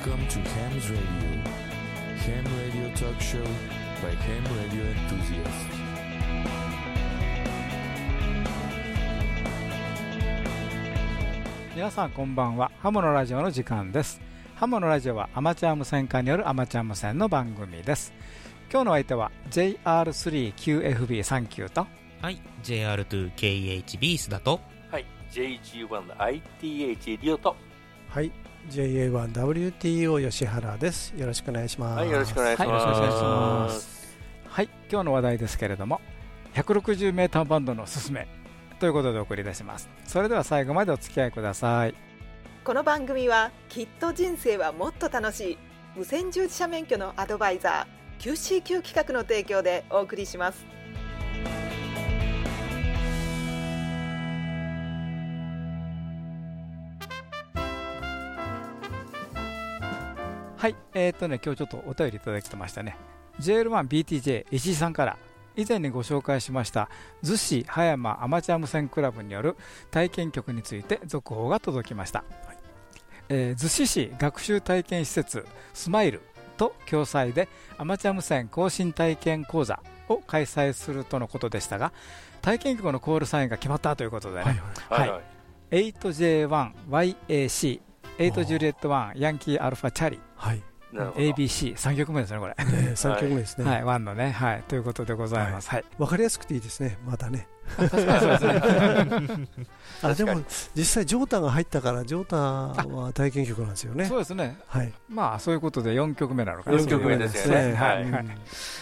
Welcome to Ham's Radio. Ham Radio Talk Show by Ham Radio Enthusiasts. 皆さんこんばんはハモのラジオの時間ですハモのラジオはアマチュア無線化によるアマチュア無線の番組です今日の相手は JR3QFB39 とはい、JR2KHB 須田と、はい、JG1ITH リオと、はい、JA1WTO 吉原です。よろしくお願いします。はい、よろしくお願いします。はいよろしくお願いしますはい今日の話題ですけれども 160m バンドのすすめということでお送りいたしますそれでは最後までお付き合いくださいこの番組はきっと人生はもっと楽しい無線従事者免許のアドバイザー QCQ 企画の提供でお送りしますはいえー、っとね今日ちょっとお便りいただきましたね。JL1BTJ 石井さんから。以前にご紹介しました逗子葉山アマチュア無線クラブによる体験局について続報が届きました、えー逗子市学習体験施設スマイルと共催でアマチュア無線更新体験講座を開催するとのことでしたが体験局のコールサインが決まったということでね、はいはい。はい、はい、8J1YAC 8ジュリエット1ヤンキーアルファチャリはい。なるほど。ABC3 曲目ですねこれね、3曲目ですね。はい、ワンのね、はい、ということでございます。はい。わかりやすくていいですね、またね。確かにそうですね。あ、でも、実際、ジョータが入ったから、ジョータは体験曲なんですよねそ。うですね。はい。まあ、そういうことで4曲目なのかな。4曲目ですよね。ねはい。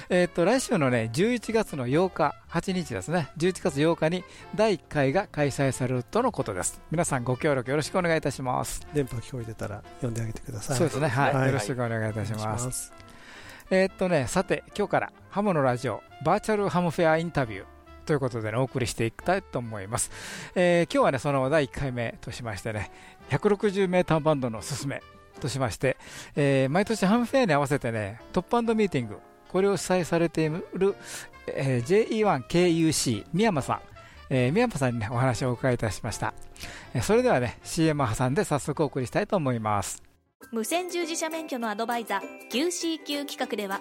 えっと、来週のね、11月の8日、8日ですね。11月8日に第1回が開催されるとのことです。皆さんご協力よろしくお願いいたします。電波聞こえてたら、読んであげてください。そうですね。はい。はいよろしくお願いいたします。す。えーっとね、さて、今日からハムのラジオ、バーチャルハムフェアインタビューということで、ね、お送りしていきたいと思います。えー今日はね、その第1回目としましてね、160メーターバンドのすすめとしまして、えー毎年ハムフェアに合わせてね、トップバンドミーティング、これを主催されている、えー JE1KUC 宮山さん、えー宮山さんにね、お話をお伺いいたしました。えーそれではね、CM を挟んで早速お送りしたいと思います。無線従事者免許のアドバイザー QCQ 企画では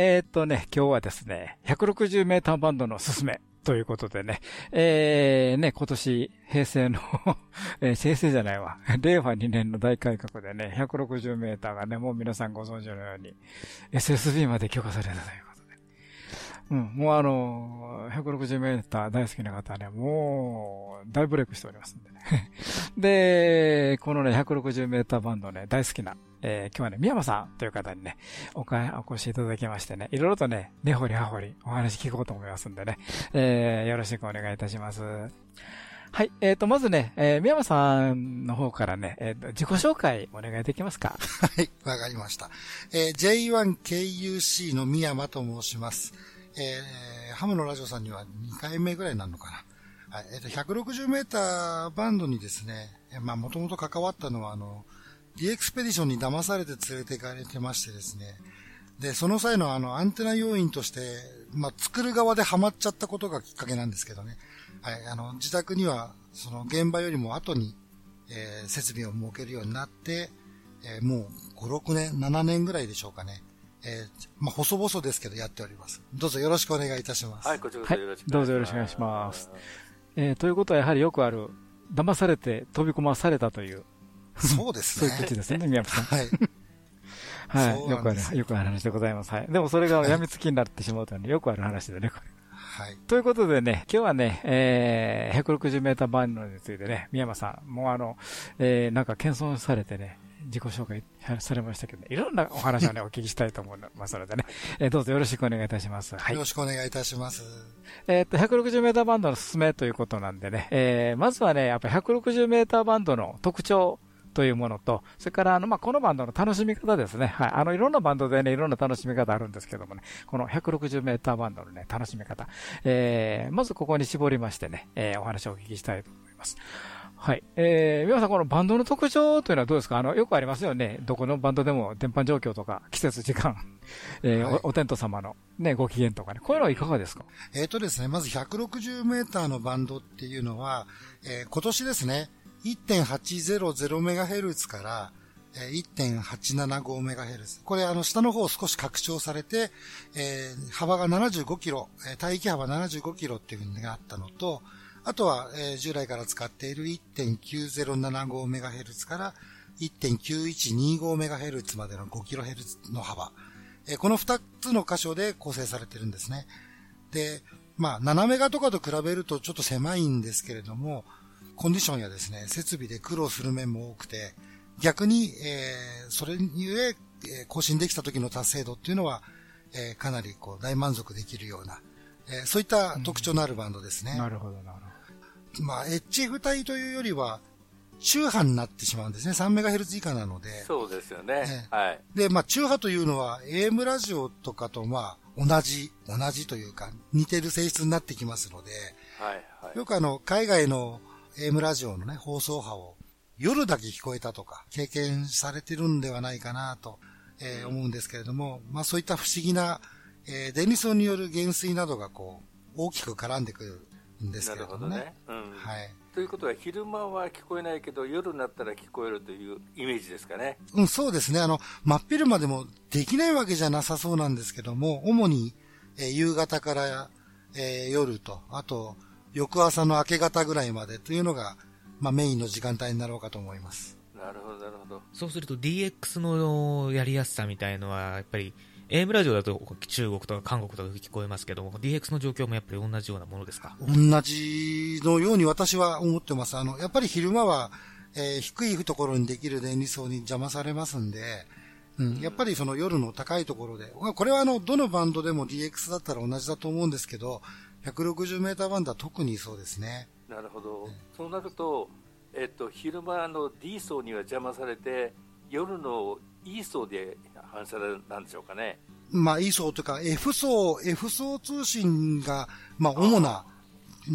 えー、っとね、今日はですね、160メーターバンドのすすめということでね、えー、ね、今年、平成の、えー平成じゃないわ、令和2年の大改革でね、160メーターがね、もう皆さんご存知のように、SSB まで許可されたということで。うん、もうあの、160メーター大好きな方はね、もう、大ブレイクしておりますんでね。で、このね、160メーターバンドね、大好きな、えー今日はね、宮山さんという方にね、おかお越しいただきましてね、いろいろとね、根掘り葉掘りお話聞こうと思いますんでね、えーよろしくお願いいたします。はい、えっ、と、まずね、えー宮山さんの方からね、えーと自己紹介お願いできますか？はい、わかりました。えー J1KUC の宮山と申します。えーハムのラジオさんには2回目ぐらいになるのかな。はい、えっ、と、160メーターバンドにですね、まあ、もともと関わったのは、あの、ディエクスペディションに騙されて連れて行かれてましてですね、で、その際のあの、アンテナ要員として、まあ、作る側でハマっちゃったことがきっかけなんですけどね。はい、あの、自宅には、その現場よりも後に、えー設備を設けるようになって、えーもう5、6年、7年ぐらいでしょうかね。えーまあ、細々ですけどやっております。どうぞよろしくお願いいたします。はい、こちらこはいそよろしく、どうぞよろしくお願いします。えーということはやはりよくある、騙されて飛び込まされたという、そうですそうね。いう口ですね、宮山さん。はい。はい。よくある、よくある話でございます。はい。でもそれが病みつきになってしまうというのはよくある話でね、これ。はい。ということでね、今日はね、えー、160メーターバンドについてね、宮山さん、もうあの、えー、なんか謙遜されてね、自己紹介されましたけどね、いろんなお話をね、お聞きしたいと思いますのでね、えーどうぞよろしくお願いいたします。はいよろ。しくお願いいたします。えーっと、160メーターバンドのすすめということなんでね、えー、まずはね、やっぱり160メーターバンドの特徴というものと、それからあの、まあ、このバンドの楽しみ方ですね。はい。あの、いろんなバンドでね、いろんな楽しみ方あるんですけどもね、この160メーターバンドのね、楽しみ方。えー、まずここに絞りましてね、えー、お話をお聞きしたいと思います。はい。えー、皆さん、このバンドの特徴というのはどうですか？あの、よくありますよね。どこのバンドでも電波状況とか、季節、時間、えーはい、お、お天道様のね、ご機嫌とかね。こういうのはいかがですか？えっ、ー、とですね、まず160メーターのバンドっていうのは、えー、今年ですね、1.800MHz から、1.875MHz。これあの下の方少し拡張されて、えー、幅が75キロ、えー、帯域幅75キロっていうのがあったのと、あとは、えー、従来から使っている 1.9075MHz から 1.9125MHz までの 5kHz の幅。えー、この2つの箇所で構成されてるんですね。で、まあ、7メガとかと比べるとちょっと狭いんですけれども、コンディションやですね、設備で苦労する面も多くて、逆に、えー、それゆえ、え更新できた時の達成度っていうのは、えー、かなりこう大満足できるような、えー、そういった特徴のあるバンドですね。うん、なるほど、なるほど。まあ、HF 帯というよりは、中波になってしまうんですね。3メガヘルツ以下なので。そうですよね。ねはい。で、まあ、中波というのは AM ラジオとかと、まあ、同じ、同じというか、似てる性質になってきますので、はい、はい。よくあの、海外の AM ラジオのね、放送波を夜だけ聞こえたとか、経験されてるんではないかなと、えー、思うんですけれども、まあ、そういった不思議な、えー、電離層による減衰などがこう、大きく絡んでくるんですけれどもね。ねうん、はい。ということは、昼間は聞こえないけど、夜になったら聞こえるというイメージですかね。うん、そうですね。あの、真っ昼間でもできないわけじゃなさそうなんですけども、主に、えー、夕方から、えー、夜と、あと、翌朝の明け方ぐらいまでというのが、まあ、メインの時間帯になろうかと思います。なるほど、なるほど。そうすると DX のやりやすさみたいのは、やっぱり AM ラジオだと中国とか韓国とか聞こえますけども、DX の状況もやっぱり同じようなものですか？同じのように私は思ってます。あの、やっぱり昼間は、えー、低いところにできる電離層に邪魔されますんで、うん、やっぱりその夜の高いところで、これはあの、どのバンドでも DX だったら同じだと思うんですけど、160メーターバンドは特にそうですね。なるほど。うん、そうなると、えっと、昼間の D 層には邪魔されて、夜の E 層で反射なんでしょうかね。まあ E 層というか F 層、F 層通信が、まあ主な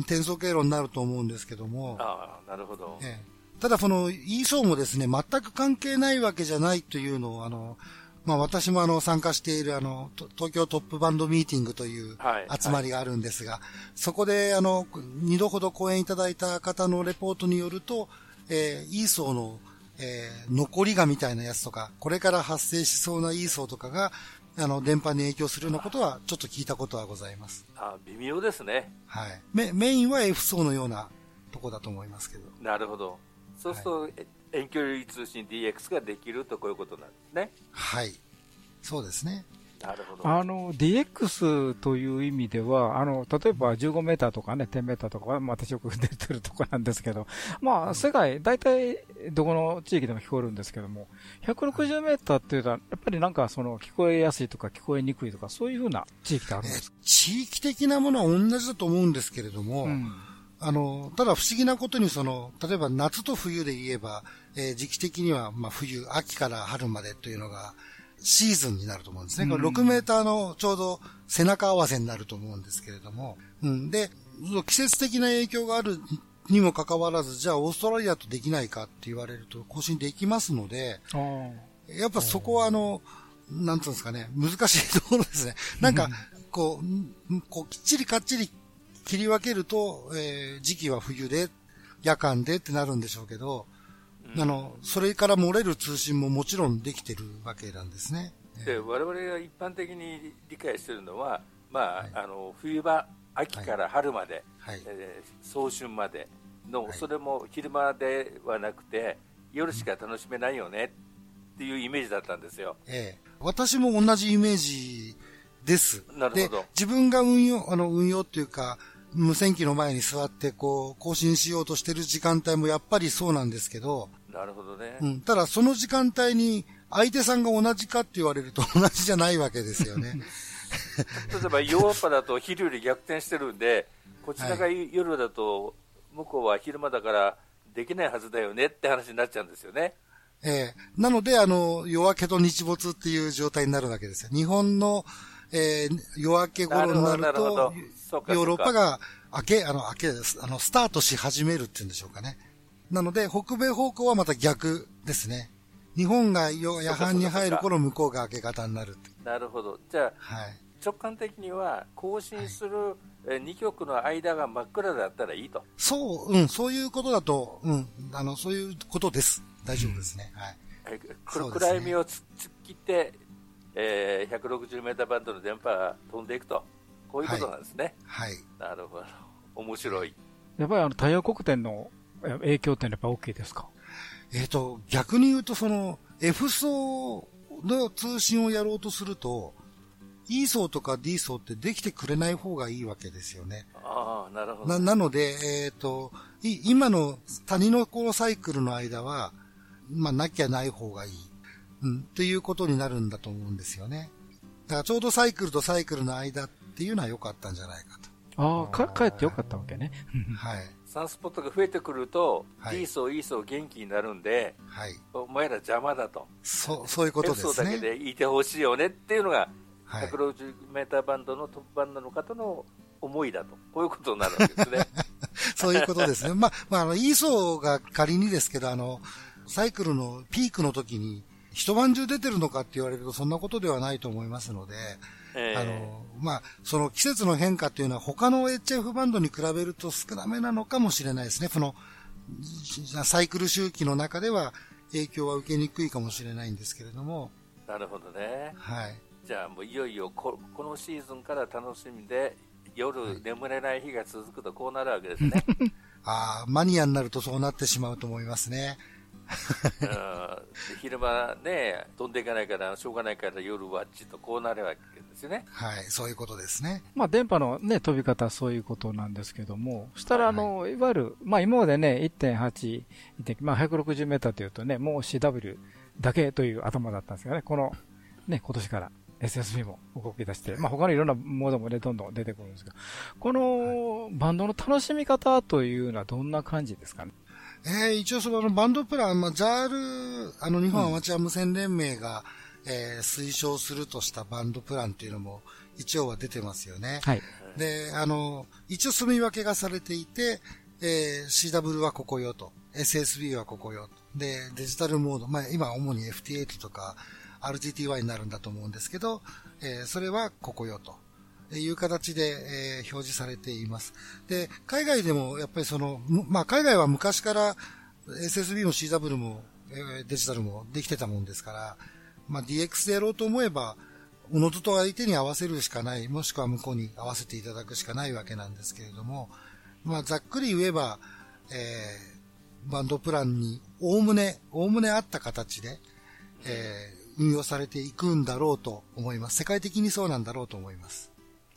転送経路になると思うんですけども。ああ、なるほど。ええ、ただこの E 層もですね、全く関係ないわけじゃないというのを、あの、まあ私もあの参加しているあの、東京トップバンドミーティングという集まりがあるんですが、はいはい、そこであの、二度ほど講演いただいた方のレポートによると、えー、E 層のえー、残りがみたいなやつとか、これから発生しそうな E 層とかが、あの、電波に影響するようなことは、ちょっと聞いたことはございます。あ微妙ですね。はい。メメインは F 層のようなとこだと思いますけど。なるほど。そうすると、はい、遠距離通信 DX ができるとこういうことなんですね。はい。そうですね。なるほど。あの、DX という意味では、あの、例えば15メーターとかね、10メーターとかは、まあ、私よく出てるとこなんですけど、まあ、世界、大体、どこの地域でも聞こえるんですけども、160メーターっていうのは、やっぱりなんか、その、聞こえやすいとか聞こえにくいとか、そういうふうな地域ってあるんですか、地域的なものは同じだと思うんですけれども、うんあの、ただ不思議なことにその、例えば夏と冬で言えば、えー、時期的には、まあ冬、秋から春までというのが、シーズンになると思うんですね。これ6メーターのちょうど背中合わせになると思うんですけれども。うん、で、季節的な影響があるにもかかわらず、じゃあオーストラリアとできないかって言われると更新できますので、やっぱそこはあの、なんていうんですかね、難しいところですね。なんか、こう、こうきっちりかっちり切り分けると、えー、時期は冬で、夜間でってなるんでしょうけど、あの、それから漏れる通信ももちろんできてるわけなんですね。で、我々が一般的に理解しているのは、まあ、はい、あの、冬場、秋から春まで、はい、えー、早春までの、はい、それも昼間ではなくて、夜しか楽しめないよねっていうイメージだったんですよ。ええ。私も同じイメージです。なるほど。自分が運用、あの、運用っていうか、無線機の前に座ってこう、更新しようとしてる時間帯もやっぱりそうなんですけど、なるほどね。うん。ただその時間帯に相手さんが同じかって言われると同じじゃないわけですよね。例えばヨーロッパだと昼より逆転してるんで、こちらが夜だと向こうは昼間だからできないはずだよねって話になっちゃうんですよね。えー、なので、あの、夜明けと日没っていう状態になるわけですよ。日本の、えー、夜明け頃になると、ヨーロッパが明け、あの、明けです。あの、スタートし始めるっていうんでしょうかね。なので、北米方向はまた逆ですね。日本が夜半に入る頃、向こうが明け方になるなるほど。じゃあ、はい、直感的には、更新する、はい、え2曲の間が真っ暗だったらいいと。そう、うん、そういうことだと、うん、あの、そういうことです。大丈夫ですね。はい。暗闇を突っ切って、えー、160メーターバンドの電波が飛んでいくと。こういうことなんですね。はい。はい、なるほど。面白い。やっぱりあの、太陽光点の影響ってやっぱ大きいですか？えっ、ー、と、逆に言うとその、F 層の通信をやろうとすると、E 層とか D 層ってできてくれない方がいいわけですよね。ああ、なるほど。な、なので、えっ、ー、と、今の谷のこのサイクルの間は、まあ、なきゃない方がいい。うん、っていうことになるんだと思うんですよね。だからちょうどサイクルとサイクルの間っていうのは良かったんじゃないかと。ああ、か、帰って良かったわけね。はい。サンスポットが増えてくると、はい、D 層、E 層元気になるんで、はい、お前ら邪魔だと。そう、そういうことですね。F 層だけでいてほしいよねっていうのが、はい、160メーターバンドのトップバンドの方の思いだと。こういうことになるわけですね。そういうことですね。まあ、まあ、あの、E 層が仮にですけど、あの、サイクルのピークの時に、一晩中出てるのかって言われるとそんなことではないと思いますので、えー、あの、まあ、その季節の変化っていうのは他の HF バンドに比べると少なめなのかもしれないですね。その、サイクル周期の中では影響は受けにくいかもしれないんですけれども。なるほどね。はい。じゃあもういよいよここのシーズンから楽しみで夜眠れない日が続くとこうなるわけですね。ああ、マニアになるとそうなってしまうと思いますね。昼間ね、飛んでいかないから、しょうがないから夜はちとこうなるわけですよね。はい、そういうことですね。まあ電波のね、飛び方はそういうことなんですけども、そしたらあの、はい、いわゆる、まあ今までね、1.8、まあ160メーターというとね、もう CW だけという頭だったんですがね、この、ね、今年から SSB も動き出して、まあ他のいろんなモードもね、どんどん出てくるんですけど、このバンドの楽しみ方というのはどんな感じですかね？えー、一応そのバンドプラン、まあ、ジャール、あの日本アマチュア無線連盟が、うん、えー、推奨するとしたバンドプランっていうのも一応は出てますよね。はい。で、あの、一応住み分けがされていて、えー、CW はここよと、SSB はここよで、デジタルモード、まあ今主に FT8 とか、RGTY になるんだと思うんですけど、えー、それはここよと。いう形で、えー、表示されています。で、海外でもやっぱりその、まあ、海外は昔から SSB も CW も、えー、デジタルもできてたもんですから、まあ、DX でやろうと思えば、おのずと相手に合わせるしかない、もしくは向こうに合わせていただくしかないわけなんですけれども、まあ、ざっくり言えば、えー、バンドプランに、おおむね、おおむね合った形で、えー、運用されていくんだろうと思います。世界的にそうなんだろうと思います。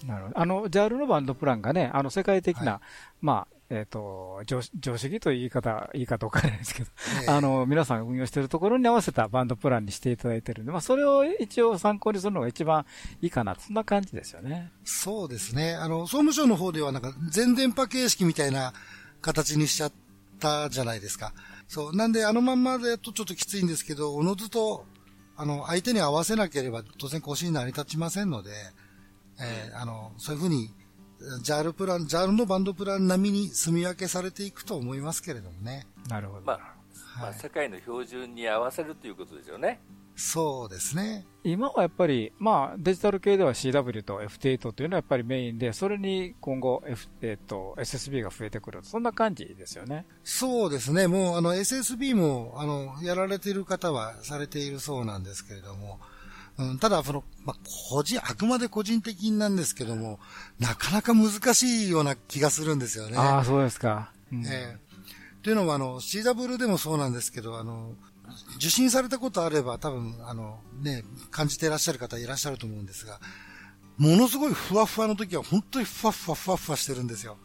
なるほど。あの、ジャールのバンドプランがね、あの、世界的な、はい、まあ、えっ、ー、と、常常識という言い方、言い方おかしいですけど、えー、あの、皆さん運用しているところに合わせたバンドプランにしていただいてるんで、まあ、それを一応参考にするのが一番いいかな、そんな感じですよね。そうですね。あの、総務省の方ではなんか、全電波形式みたいな形にしちゃったじゃないですか。そう。なんで、あのまんまでとちょっときついんですけど、おのずとあの、相手に合わせなければ当然更新に成り立ちませんので、えー、あの、そういうふうに、ジャールプラン、ジャールのバンドプラン並みに住み分けされていくと思いますけれどもね。なるほど。まあ、はい、まあ、世界の標準に合わせるということですよね。そうですね。今はやっぱり、まあ、デジタル系では CW と FT8 というのはやっぱりメインで、それに今後、F えっと、SSB が増えてくる。そんな感じですよね。そうですね。もう、あの、SSB も、あの、やられている方はされているそうなんですけれども、うん、ただ、その、まあ、個人、あくまで個人的なんですけども、なかなか難しいような気がするんですよね。ああ、そうですか。うん、ええー、というのは、あの、CW でもそうなんですけど、あの、受診されたことあれば多分、あの、ね、感じていらっしゃる方いらっしゃると思うんですが、ものすごいふわふわの時は本当にふわふわふわふわしてるんですよ。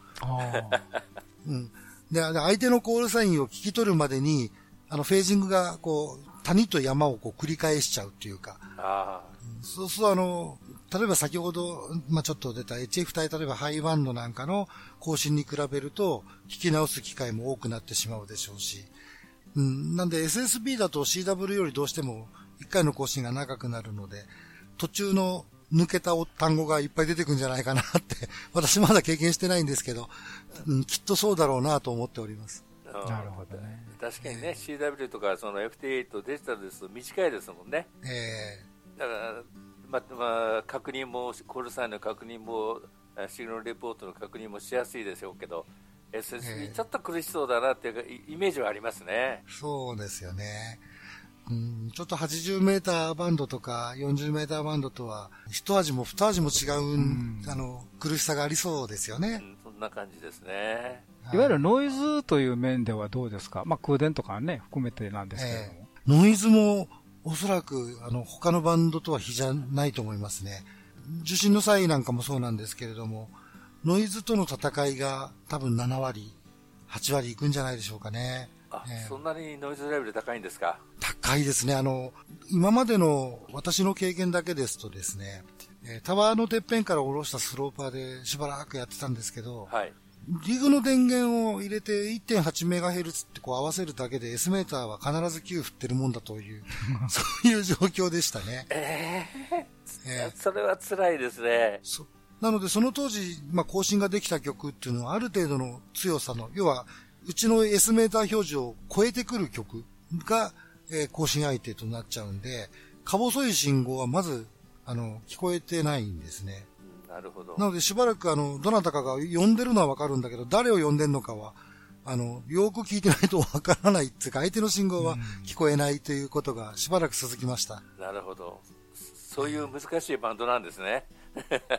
うん。で、相手のコールサインを聞き取るまでに、あの、フェージングが、こう、谷と山をこう繰り返しちゃうっていうか。あそうすると、あの、例えば先ほど、まあ、ちょっと出た HF 帯、例えばハイバンドなんかの更新に比べると、聞き直す機会も多くなってしまうでしょうし、うん、なんで SSB だと CW よりどうしても1回の更新が長くなるので、途中の抜けた単語がいっぱい出てくるんじゃないかなって私まだ経験してないんですけど、うん、きっとそうだろうなと思っております。なるほどね。確かにね、CW とかその FT8 デジタルですと短いですもんね。ええー、だから、ままあ、確認も、コールサインの確認も、シグナルレポートの確認もしやすいでしょうけど、SSB ちょっと苦しそうだなっていうイメージはありますね。そうですよね。うん、ちょっと80メーターバンドとか40メーターバンドとは一味も二味も違う、うん、あの苦しさがありそうですよね、な感じですね。いわゆるノイズという面ではどうですか、まあ、空電とかね、含めてなんですけども。えー、ノイズもおそらくあの他のバンドとは比じゃないと思いますね。受信の際なんかもそうなんですけれども、ノイズとの戦いが多分7割、8割いくんじゃないでしょうかね。あ、えー、そんなにノイズレベル高いんですか？高いですね。あの、今までの私の経験だけですとですね、タワーのてっぺんから下ろしたスローパーでしばらくやってたんですけど、はい、リグの電源を入れて 1.8MHz ってこう合わせるだけで S メーターは必ず9振ってるもんだという、そういう状況でしたね。えー、えー、それは辛いですね。なのでその当時、まあ、更新ができた曲っていうのはある程度の強さの、要はうちの S メーター表示を超えてくる曲が、えー、更新相手となっちゃうんで、か細い信号はまず、あの、聞こえてないんですね。なるほど。なのでしばらくあの、どなたかが呼んでるのはわかるんだけど、誰を呼んでるのかは、あの、よく聞いてないとわからないっていうか、相手の信号は聞こえないということがしばらく続きました。なるほど。そういう難しいバンドなんですね。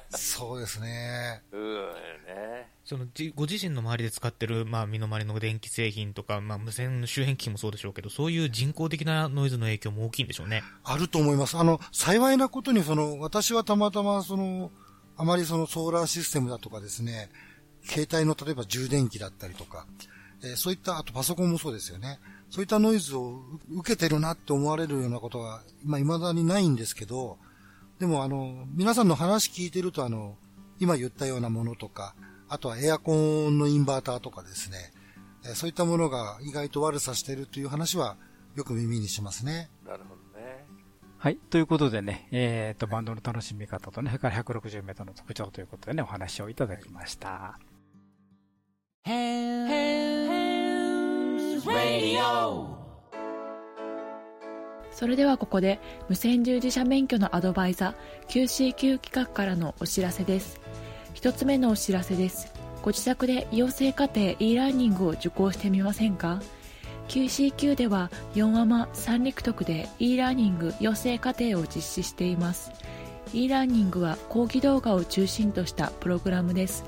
そうですね。うんね。そのご自身の周りで使ってる、まあ、身の回りの電気製品とか、まあ、無線の周辺機器もそうでしょうけど、そういう人工的なノイズの影響も大きいんでしょうね。あると思います。あの、幸いなことに、その、私はたまたま、その、あまりそのソーラーシステムだとかですね、携帯の例えば充電器だったりとか、えー、そういった、あとパソコンもそうですよね。そういったノイズを受けてるなって思われるようなことは、まあ、未だにないんですけど、でもあの、皆さんの話聞いてるとあの、今言ったようなものとか、あとはエアコンのインバーターとかですね、えー、そういったものが意外と悪さしてるという話はよく耳にしますね。なるほど。はい。ということでね、えっ、ー、と、バンドの楽しみ方とね、それから160メートルの特徴ということでね、お話をいただきました。それではここで無線従事者免許のアドバイザー QCQ 企画からのお知らせです。一つ目のお知らせです。ご自宅で養成課程 e ラーニングを受講してみませんか？QCQ では4アマ三陸特で e ラーニング養成課程を実施しています。e ラーニングは講義動画を中心としたプログラムです。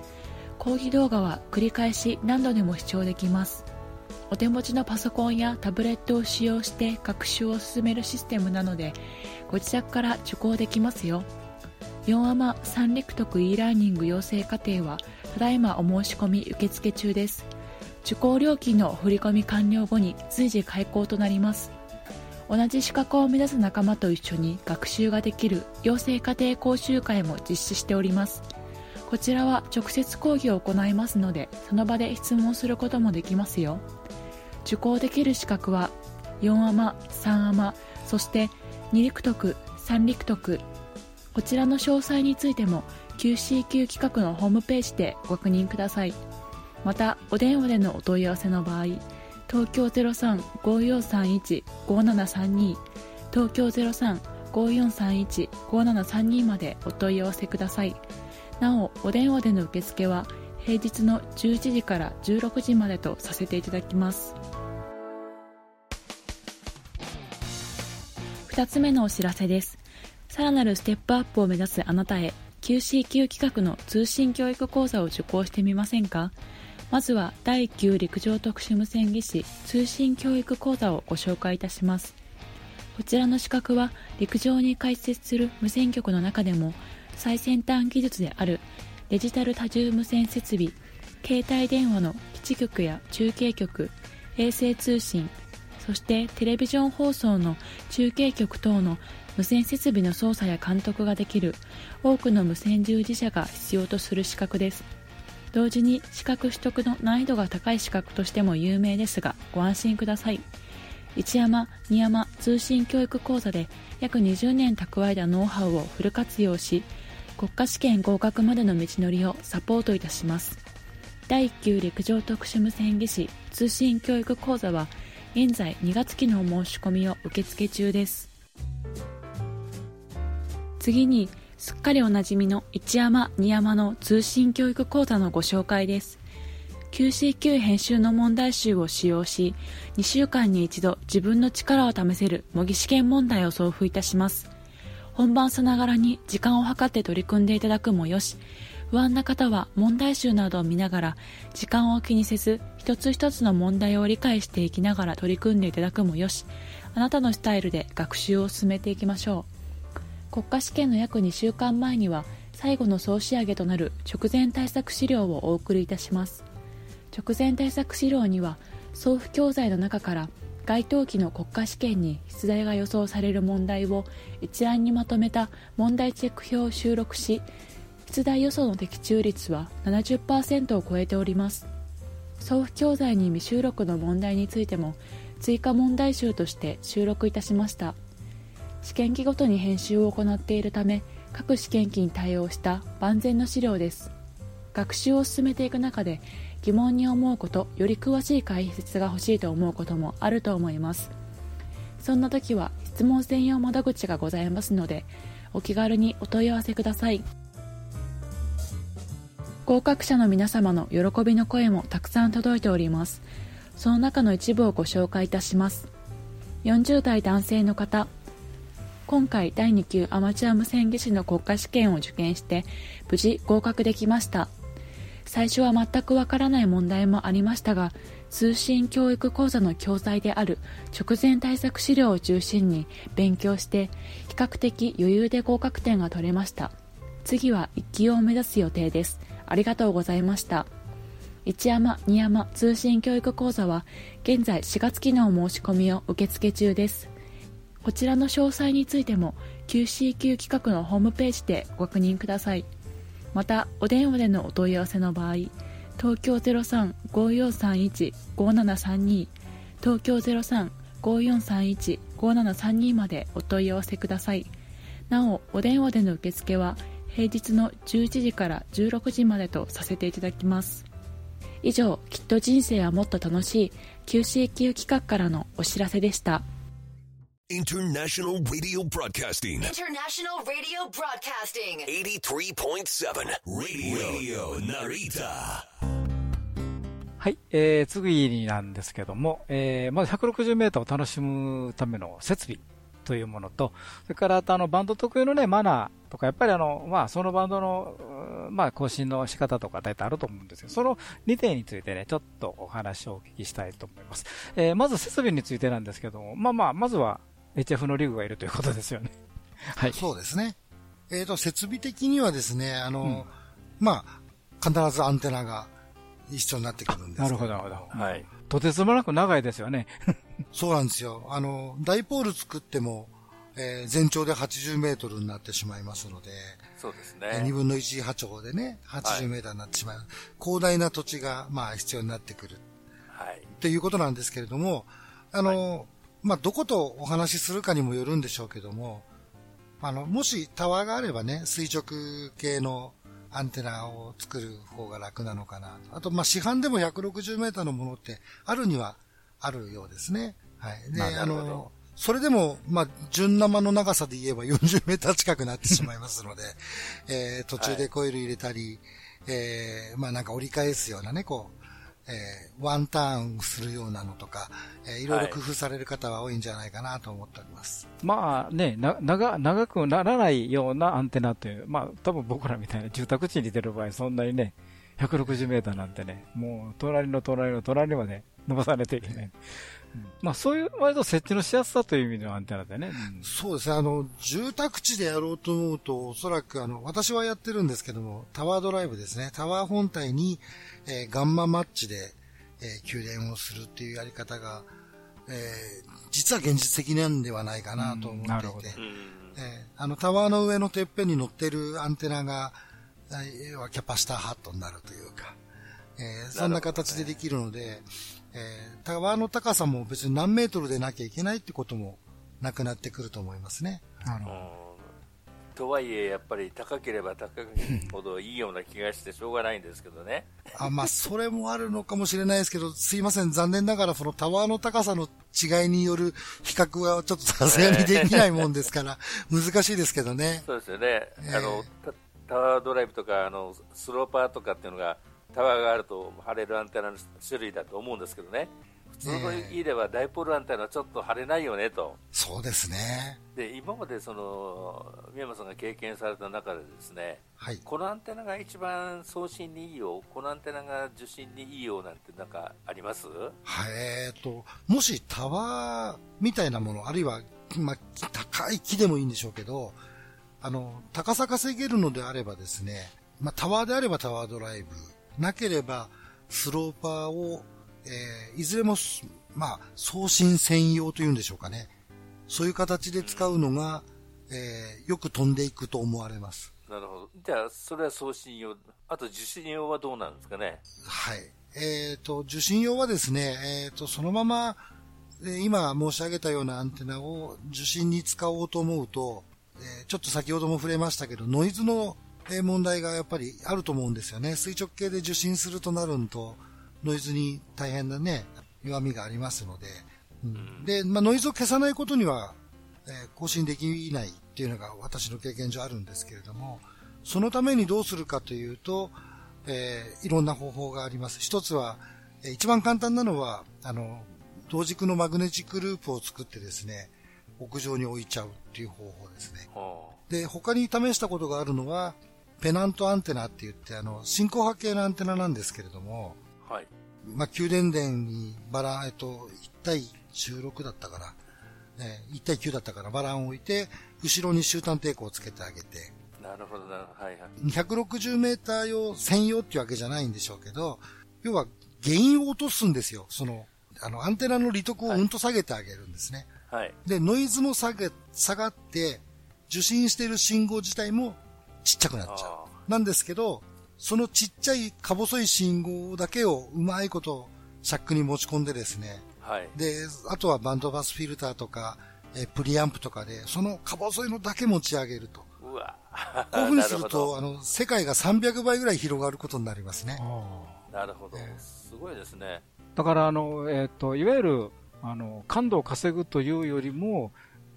講義動画は繰り返し何度でも視聴できます。お手持ちのパソコンやタブレットを使用して学習を進めるシステムなのでご自宅から受講できますよ。4アマ三陸徳 e ラーニング養成課程はただいまお申し込み受付中です。受講料金の振込完了後に随時開講となります。同じ資格を目指す仲間と一緒に学習ができる養成家庭講習会も実施しております。こちらは直接講義を行いますのでその場で質問することもできますよ。受講できる資格は4アマ3アマそして2陸徳3陸徳。こちらの詳細についても QCQ 企画のホームページでご確認ください。またお電話でのお問い合わせの場合東京0354315732東京0354315732までお問い合わせください。なおお電話での受付は平日の11時から16時までとさせていただきます。2つ目のお知らせです。さらなるステップアップを目指すあなたへ QCQ 企画の通信教育講座を受講してみませんか？まずは第9陸上特殊無線技師通信教育講座をご紹介いたします。こちらの資格は陸上に開設する無線局の中でも最先端技術であるデジタル多重無線設備携帯電話の基地局や中継局衛星通信そしてテレビジョン放送の中継局等の無線設備の操作や監督ができる多くの無線従事者が必要とする資格です。同時に資格取得の難易度が高い資格としても有名ですがご安心ください。一山二山通信教育講座で約20年蓄えたノウハウをフル活用し国家試験合格までの道のりをサポートいたします。第1級陸上特殊無線技師通信教育講座は現在2月期の申し込みを受付中です。次にすっかりおなじみの一山二山の通信教育講座のご紹介です。QCQ 編集の問題集を使用し2週間に一度自分の力を試せる模擬試験問題を送付いたします。本番さながらに時間を計って取り組んでいただくもよし不安な方は問題集などを見ながら時間を気にせず一つ一つの問題を理解していきながら取り組んでいただくもよしあなたのスタイルで学習を進めていきましょう。国家試験の約2週間前には最後の総仕上げとなる直前対策資料をお送りいたします。直前対策資料には送付教材の中から該当期の国家試験に出題が予想される問題を一覧にまとめた問題チェック表を収録し出題予想の的中率は70%を超えております。送付教材に未収録の問題についても追加問題集として収録いたしました。試験機ごとに編集を行っているため各試験機に対応した万全の資料です。学習を進めていく中で疑問に思うことより詳しい解説が欲しいと思うこともあると思います。そんな時は質問専用窓口がございますのでお気軽にお問い合わせください。合格者の皆様の喜びの声もたくさん届いております。その中の一部をご紹介いたします。40代男性の方。今回第2級アマチュア無線技師の国家試験を受験して無事合格できました。最初は全くわからない問題もありましたが通信教育講座の教材である直前対策資料を中心に勉強して比較的余裕で合格点が取れました。次は1級を目指す予定です。ありがとうございました。一山二山通信教育講座は現在4月期の申し込みを受付中です。こちらの詳細についても QCQ 企画のホームページでご確認ください。またお電話でのお問い合わせの場合東京0354315732東京0354315732までお問い合わせください。なおお電話での受付は平日の11時から16時までとさせていただきます以上きっと人生はもっと楽しい QCQ 企画からのお知らせでした International Radio Broadcasting. International Radio Broadcasting. 83.7 Radio Narita. はい、えー、次なんですけども、えー、まず160メーターを楽しむための設備というものと、それからあのバンド特有のね、マナーとか、やっぱりあの、まあ、そのバンドの、まあ、更新の仕方とか大体あると思うんですよ。その2点についてね、ちょっとお話をお聞きしたいと思います。えー、まず設備についてなんですけども、まあまあ、まずは、HF のリグがいるということですよね。はい。そうですね。えっ、ー、と、設備的にはですね、あの、うん、まあ、必ずアンテナが一緒になってくるんですなるほど、なるほど。はい。とてつもなく長いですよね。そうなんですよ。あの、ダイポール作っても、えー、全長で80メートルになってしまいますので、そうですね。2分の1波長でね、80メーターになってしまう。はい、広大な土地が、まあ、必要になってくる。はい。ということなんですけれども、あの、はいまあ、どことお話しするかにもよるんでしょうけども、あの、もしタワーがあればね、垂直系のアンテナを作る方が楽なのかなと。あと、まあ、市販でも160メーターのものってあるにはあるようですね。はい。で、あの、それでも、まあ、純生の長さで言えば40メーター近くなってしまいますので、えー、途中でコイル入れたり、はい、えー、まあなんか折り返すようなね、こう、えー、ワンターンするようなのとか、えー、いろいろ工夫される方は多いんじゃないかなと思っております。はい、まあね、な、長、長くならないようなアンテナという、まあ多分僕らみたいな住宅地に出る場合そんなにね、160メーターなんてね、もう隣の隣の隣まで伸ばされていけない。まあそういう割と設置のしやすさという意味でのアンテナでね。うん、そうですね。あの、住宅地でやろうと思うと、おそらくあの、私はやってるんですけども、タワードライブですね。タワー本体に、えー、ガンママッチで、えー、給電をするっていうやり方が、えー、実は現実的なんではないかなと思っていて、えー、あの、タワーの上のてっぺんに乗ってるアンテナが、要はキャパシターハットになるというか、えー、そんな形でできるので、えー、タワーの高さも別に何メートルでなきゃいけないってこともなくなってくると思いますね。なるほど。とはいえ、やっぱり高ければ高いほどいいような気がしてしょうがないんですけどね。あ、まあ、それもあるのかもしれないですけど、すいません、残念ながらそのタワーの高さの違いによる比較はちょっとさすがにできないもんですから、難しいですけどね。そうですよね。あの、タワードライブとか、あの、スローパーとかっていうのが、タワーがあると貼れるアンテナの種類だと思うんですけどね。普通の家ではダイポールアンテナはちょっと貼れないよねと。そうですね。で、今までその、宮山さんが経験された中でですね、はい、このアンテナが一番送信にいいよ、このアンテナが受信にいいよなんてなんかあります？はい、えー、と、もしタワーみたいなもの、あるいは、まあ、高い木でもいいんでしょうけど、あの、高さ稼げるのであればですね、まあ、タワーであればタワードライブ、なければスローパーをえー、いずれも、まあ、送信専用というんでしょうかね。そういう形で使うのが、えー、よく飛んでいくと思われます。なるほど。じゃあ、それは送信用。あと、受信用はどうなんですかね？はい。えっ、ー、と、受信用はですね、えっ、ー、と、そのまま、え今申し上げたようなアンテナを受信に使おうと思うと、えちょっと先ほども触れましたけど、ノイズの問題がやっぱりあると思うんですよね。垂直系で受信するとなると、ノイズに大変なね、弱みがありますので、うん、で、まあ、ノイズを消さないことには、えー、更新できないっていうのが私の経験上あるんですけれども、そのためにどうするかというと、えー、いろんな方法があります。一つは、えー、一番簡単なのは、あの、同軸のマグネチックループを作ってですね、屋上に置いちゃうっていう方法ですね。で、他に試したことがあるのは、ペナントアンテナって言って、あの、進行波形のアンテナなんですけれども、はい。まあ、宮殿殿にバラン、えっと、1対16だったから、ね、1対9だったからバランを置いて、後ろに集団抵抗をつけてあげて。なるほどな、はいはい。160メーター用専用っていうわけじゃないんでしょうけど、要は原因を落とすんですよ。その、あの、アンテナの利得をうんと下げてあげるんですね。はい。で、ノイズも下げ、下がって、受信している信号自体もちっちゃくなっちゃう。なんですけど、そのちっちゃいか細い信号だけをうまいことシャックに持ち込んでですね。はい。で、あとはバンドバスフィルターとか、えプリアンプとかで、そのか細いのだけ持ち上げると。うわ こういうふうにすると、あの、世界が300倍ぐらい広がることになりますね。なるほど。すごいですね。だから、あの、えっ、ー、と、いわゆる、あの、感度を稼ぐというよりも、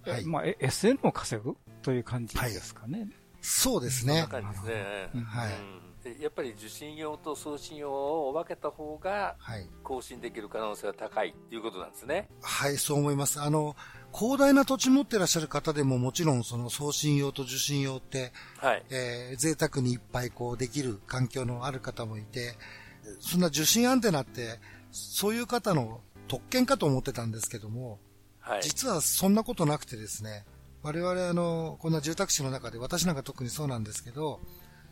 はい、まあ、SN を稼ぐという感じですかね。はい、そうですね。ですね。はい。うんやっぱり受信用と送信用を分けた方が、更新できる可能性が高いということなんですね。はい、そう思います。あの、広大な土地持ってらっしゃる方でももちろんその送信用と受信用って、はい、えー、贅沢にいっぱいこうできる環境のある方もいて、そんな受信アンテナって、そういう方の特権かと思ってたんですけども、はい、実はそんなことなくてですね、我々あの、こんな住宅地の中で、私なんか特にそうなんですけど、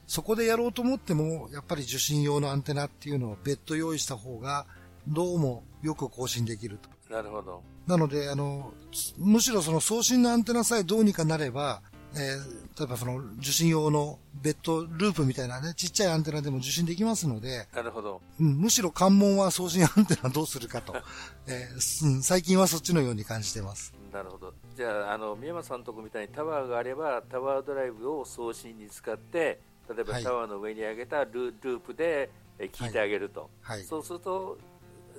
そこでやろうと思っても、やっぱり受信用のアンテナっていうのを別途用意した方が、どうもよく更新できると。なるほど。なので、あの、むしろその送信のアンテナさえどうにかなれば、えー、例えばその受信用の別途ループみたいなね、ちっちゃいアンテナでも受信できますので、なるほど。うん、むしろ関門は送信アンテナどうするかと、えーうん、最近はそっちのように感じてます。なるほど。じゃあ、あの、宮山さんのとこみたいにタワーがあれば、タワードライブを送信に使って、例えばタワーの上に上げたル,、ループで聞いてあげると、はい、そうすると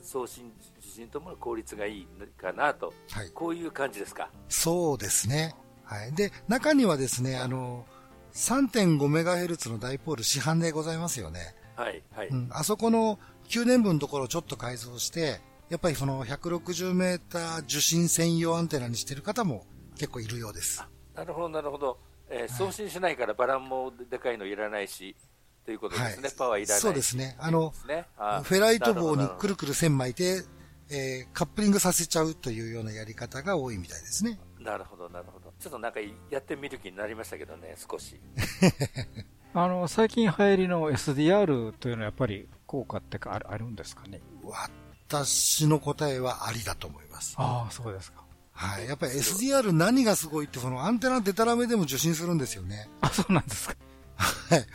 送信、受信とも効率がいいかなと、はい、こういう感じですか？そうですね。はい。で、中にはですね、あの、3.5メガヘルツのダイポール市販でございますよね。はい、はい。うん、あそこの9年分のところをちょっと改造して、やっぱりその160メーター受信専用アンテナにしてる方も結構いるようです。なるほど、なるほど。えー、送信しないからバランもでかいのいらないし、ということですね、はい、パワーいらないそうですね、あの、ね、フェライト棒にくるくる線巻いて、えー、カップリングさせちゃうというようなやり方が多いみたいですね。なるほど、なるほど。ちょっとなんかやってみる気になりましたけどね、少し。あの、最近流行りの SDR というのはやっぱり効果ってかあるんですかね？私の答えはありだと思います。ああ、そうですか。はい。やっぱり SDR 何がすごいって、そのアンテナデタラメでも受信するんですよね。あ、そうなんですか。はい。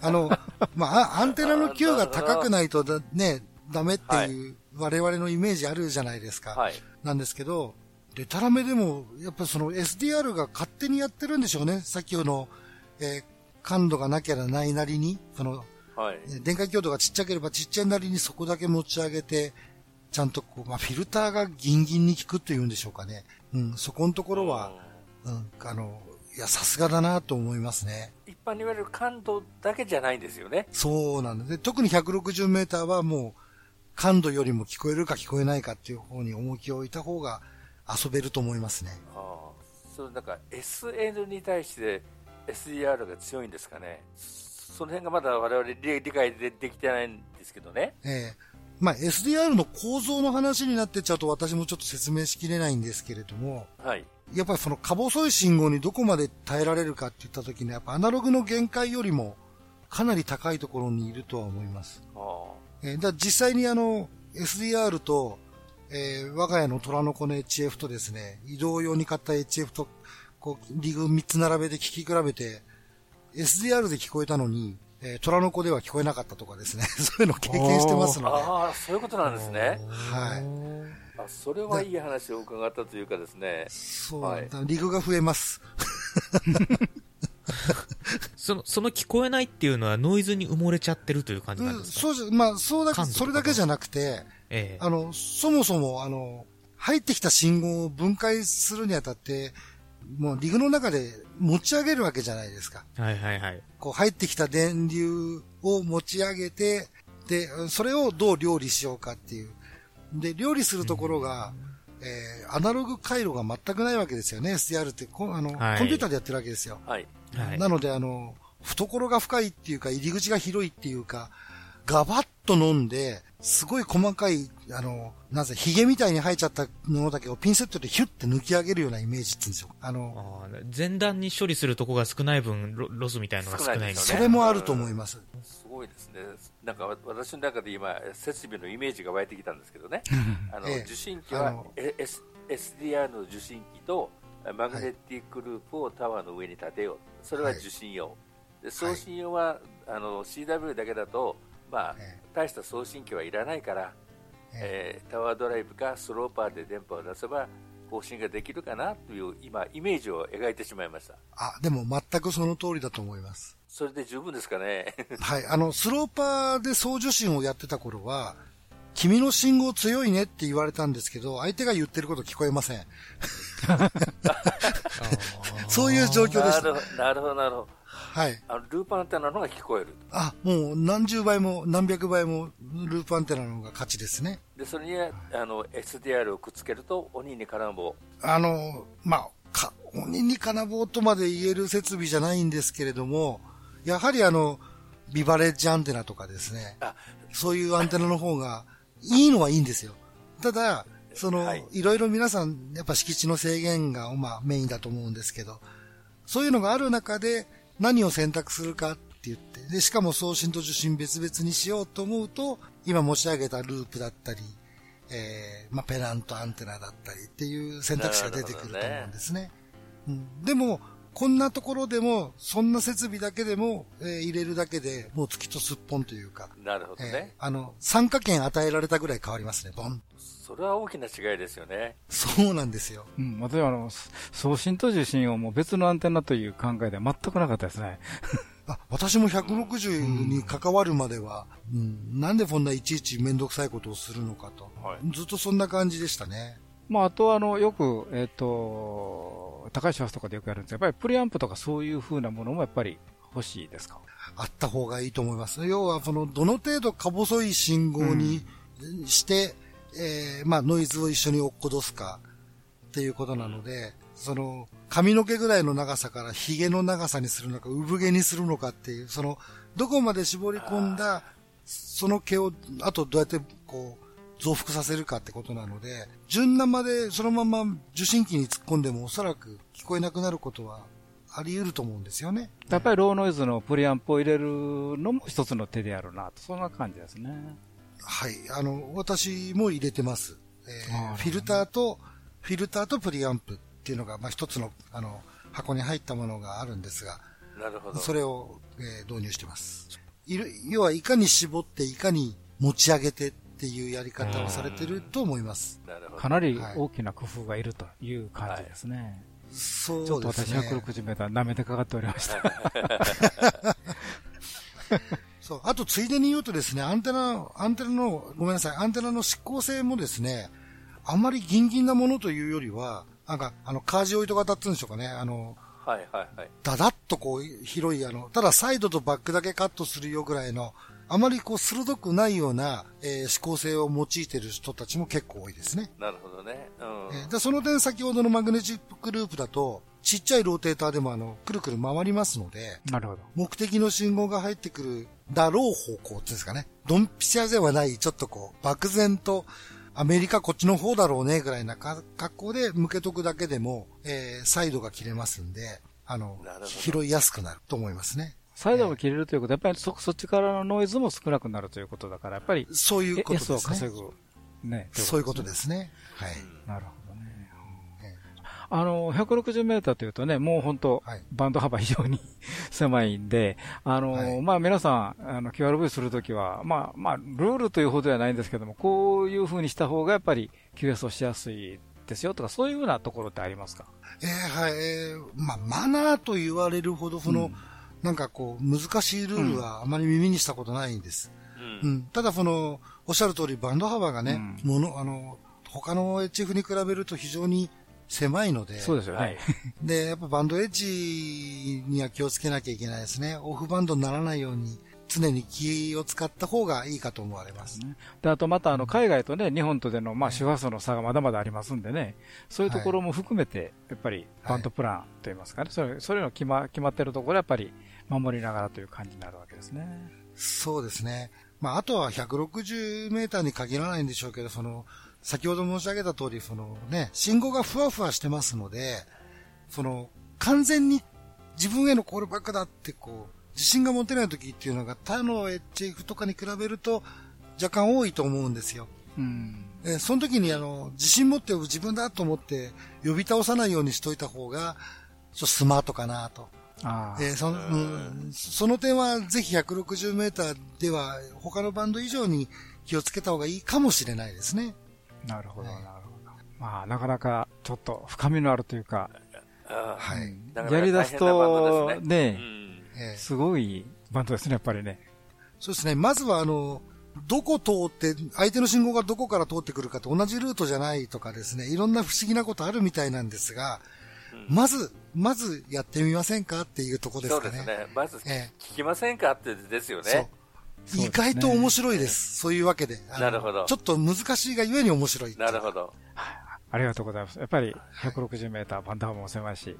あの、まあ、アンテナの Q が高くないとだ、ね、ダメっていう我々のイメージあるじゃないですか。はい。なんですけど、でたらめでも、やっぱその SDR が勝手にやってるんでしょうね。さっきの、えー感度がなきゃないなりに、その、はい。えー電解強度がちっちゃければちっちゃいなりにそこだけ持ち上げて、ちゃんとこう、まあ、フィルターがギンギンに効くっていうんでしょうかね。うん、そこのところは、うん、あの、いや、さすがだなと思いますね。一般に言われる感度だけじゃないんですよね。そうなんですね。特に160メーターはもう、感度よりも聞こえるか聞こえないかっていう方に重きを置いた方が遊べると思いますね。ああ。そのなんか SN に対して SDR が強いんですかね。その辺がまだ我々理理解でできてないんですけどね。ええまあ、SDR の構造の話になってっちゃうと私もちょっと説明しきれないんですけれども、はい。やっぱりそのか細い信号にどこまで耐えられるかって言った時に、やっぱアナログの限界よりもかなり高いところにいるとは思います。ああ。えーだ実際にあの、SDR と、えー我が家の虎の子の HF とですね、移動用に買った HF と、こう、リグ3つ並べて聞き比べて、SDR で聞こえたのに、えー虎の子では聞こえなかったとかですね、そういうのを経験してますので、ああ、そういうことなんですね。はい。あそれはいい話を伺ったというかですね。そう、はいだからリグが増えます。その、その聞こえないっていうのはノイズに埋もれちゃってるという感じなんですか、そうじゃ、まあ、そうだけ、それだけじゃなくて、ええあの、そもそも、あの、入ってきた信号を分解するにあたって、もうリグの中で持ち上げるわけじゃないですか。はいはいはい。こう入ってきた電流を持ち上げて、で、それをどう料理しようかっていう。で、料理するところが、えーアナログ回路が全くないわけですよね、SDR って。こあの、はいコンピューターでやってるわけですよ。はい。はい。なので、あの、懐が深いっていうか、入り口が広いっていうか、ガバッと飲んで、すごい細かい、あの、なぜ、髭みたいに生えちゃったものだけをピンセットでヒュッて抜き上げるようなイメージって言うんですよ。あの、あー前段に処理するとこが少ない分、ロロスみたいのが少ないので。少ないですそれもあると思います。すごいですね。なんかわ私の中で今、設備のイメージが湧いてきたんですけどね。あの、ええ受信機は S SDR の受信機とマグネティックループをタワーの上に立てよう。それは受信用。で送信用は、あの CW だけだと、まあ、え大した送信機はいらないから、えータワードライブかスローパーで電波を出せば更新ができるかなという今イメージを描いてしまいましたあ、でも全くその通りだと思います。それで十分ですかね はい。あの、スローパーで送受信をやってた頃は、君の信号強いねって言われたんですけど、相手が言ってること聞こえません。そういう状況でした。なるほどなるほどはい。あのループアンテナの方が聞こえるあ、もう何十倍も何百倍もループアンテナの方が勝ちですね。でそれにあの SDR をくっつけると鬼に絡むあの、まあ、か、鬼に金棒とまで言える設備じゃないんですけれども、やはりあの、ビバレッジアンテナとかですね、あそういうアンテナの方がいいのはいいんですよ。ただ、その、はいい、ろいろ皆さん、やっぱ敷地の制限が、まあ、メインだと思うんですけど、そういうのがある中で何を選択するかって言って、で、しかも送信と受信別々にしようと思うと、今持ち上げたループだったり、えー、まあ、ペナントアンテナだったりっていう選択肢が出てくると思うんですね。うん、でも、こんなところでも、そんな設備だけでも、えー入れるだけでもう月とすっぽんというか、なるほどえーね、あの、参加権与えられたぐらい変わりますね、ボン。それは大きな違いですよねそうなんですよ。うん、私はあの、送信と受信をもう別のアンテナという考えでは全くなかったですね。あ私も160に関わるまでは、うんなんでこんないちいちめんどくさいことをするのかと、はいずっとそんな感じでしたね。まあ、あとはあの、よく、えっ、と、高い周波数とかでよくやるんですが、やっぱりプリアンプとかそういう風なものもやっぱり欲しいですか？あった方がいいと思います。要は、その、どの程度か細い信号にして、えーまあ、ノイズを一緒に落っことすかっていうことなので、その、髪の毛ぐらいの長さから髭の長さにするのか、産毛にするのかっていう、その、どこまで絞り込んだ、その毛を、あとどうやって、こう、増幅させるかってことなので、純生でそのまま受信機に突っ込んでもおそらく聞こえなくなることはあり得ると思うんですよね。やっぱりローノイズのプリアンプを入れるのも一つの手であるなと、そんな感じですね。はい。あの、私も入れてます。えーフィルターと、フィルターとプリアンプっていうのが、まあ、一つの、あの、箱に入ったものがあるんですが、なるほどそれを、えー導入してます。いる要は、いかに絞って、いかに持ち上げてっていうやり方をされてると思います。かなり大きな工夫がいるという感じですね。そうちょっと私ですね。160メーター舐めてかかっておりました。そう。あと、ついでに言うとですね、アンテナ、アンテナの、ごめんなさい、アンテナの執行性もですね、あんまりギンギンなものというよりは、なんか、あの、カージオイト型って言うんでしょうかね、あの、はいはいはい。だだっとこう、広い、あの、ただサイドとバックだけカットするよぐらいの、あまりこう、鋭くないような、えー、指向性を用いている人たちも結構多いですね。なるほどね。うん。えーでその点先ほどのマグネチックループだと、ちっちゃいローテーターでもあの、くるくる回りますので、なるほど。目的の信号が入ってくるだろう方向っていうんですかね。ドンピシャではない、ちょっとこう、漠然と、アメリカこっちの方だろうね、ぐらいなか格好で向けとくだけでも、えー、サイドが切れますんで、あの、拾いやすくなると思いますね。サイドが切れるということは、やっぱりそ、そっちからのノイズも少なくなるということだから、やっぱり、そういうことですね S を稼ぐ。ね。そういうことですね。はい。なるほどね。あの、160メーターというとね、もう本当、バンド幅非常に 狭いんで、あの、まあ皆さん、あの、QRV するときは、まあ、まあ、ルールというほどではないんですけども、こういう風にした方がやっぱり QS をしやすいですよとか、そういうふうなところってありますか？えーはい、えーまあ、マナーと言われるほど、その、なんかこう、難しいルールはあまり耳にしたことないんです。うん。ただ、その、おっしゃる通り、バンド幅がね、もの、あの、他の HF に比べると非常に狭いので。そうですよね。で、やっぱバンドエッジには気をつけなきゃいけないですね。オフバンドにならないように、常に気を使った方がいいかと思われます。で、あとまたあの、海外とね、日本とでの、まあ、周波数の差がまだまだありますんでね、そういうところも含めて、やっぱり、バンドプランといいますかね、それ、それの決ま、決まってるところはやっぱり、守りながらという感じになるわけですね。そうですね。まあ、あとは160メーターに限らないんでしょうけど、その、先ほど申し上げた通り、そのね、信号がふわふわしてますので、その、完全に自分へのコールバックだってこう、自信が持てない時っていうのが他の HF とかに比べると若干多いと思うんですよ。うん。えその時にあの、自信持って自分だと思って呼び倒さないようにしといた方が、ちょっとスマートかなと。あえーそのうんその点はぜひ160メーターでは他のバンド以上に気をつけた方がいいかもしれないですね。なるほど、なるほど。まあ、なかなかちょっと深みのあるというか、はい。やり出すと、ね、ええすごいバンドですね、やっぱりね。そうですね。まずはあの、どこ通って、相手の信号がどこから通ってくるかと同じルートじゃないとかですね、いろんな不思議なことあるみたいなんですが、まず、まずやってみませんかっていうとこですかね。そうですね。まず、え聞きませんかってですよね。意外と面白いです。そういうわけで。なるほどちょっと難しいがゆえに面白い。なるほど。ありがとうございます。やっぱり160メーター、バンド幅も狭いし、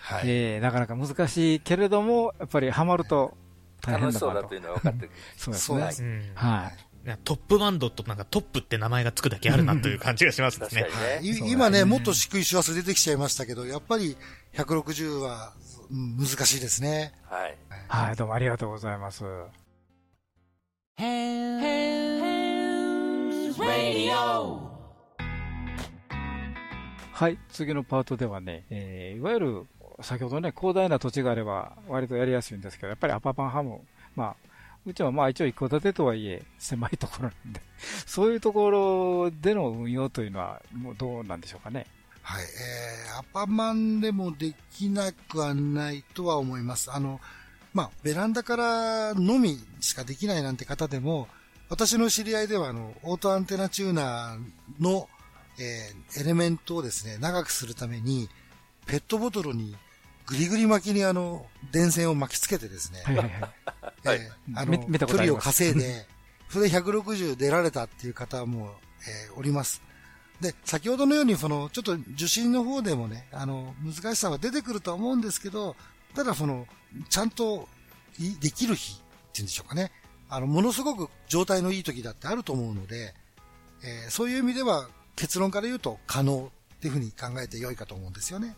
はいえーなかなか難しいけれども、やっぱりハマると大変だなと。楽しそうだというのは分かってくるそうですねそうです。うんはい。トップバンドとなんかトップって名前がつくだけあるなという感じがしますね。い今ね、もっと低い周波数出てきちゃいましたけど、やっぱり160はうん難しいですね。はい。はい、どうもありがとうございます。Radio. はい、次のパートではね、えーいわゆる、先ほどね、広大な土地があれば、割とやりやすいんですけど、やっぱりアパパンハム、まあ、うちはまあ一応一戸建てとはいえ、狭いところなんで、そういうところでの運用というのは、もうどうなんでしょうかね。はい。えー、アパマンでもできなくはないとは思います。あの、まあ、ベランダからのみしかできないなんて方でも、私の知り合いでは、あの、オートアンテナチューナーの、えーエレメントをですね、長くするために、ペットボトルにぐりぐり巻きにあの、電線を巻きつけてですね、はいはいはい。えーあの、距離を稼いで、それで160出られたっていう方も、えーおります。で、先ほどのように、その、ちょっと受信の方でもね、あの、難しさは出てくるとは思うんですけど、ただその、ちゃんといできる日っていうんでしょうかね。あの、ものすごく状態のいい時だってあると思うので、えーそういう意味では結論から言うと可能っていうふうに考えて良いかと思うんですよね。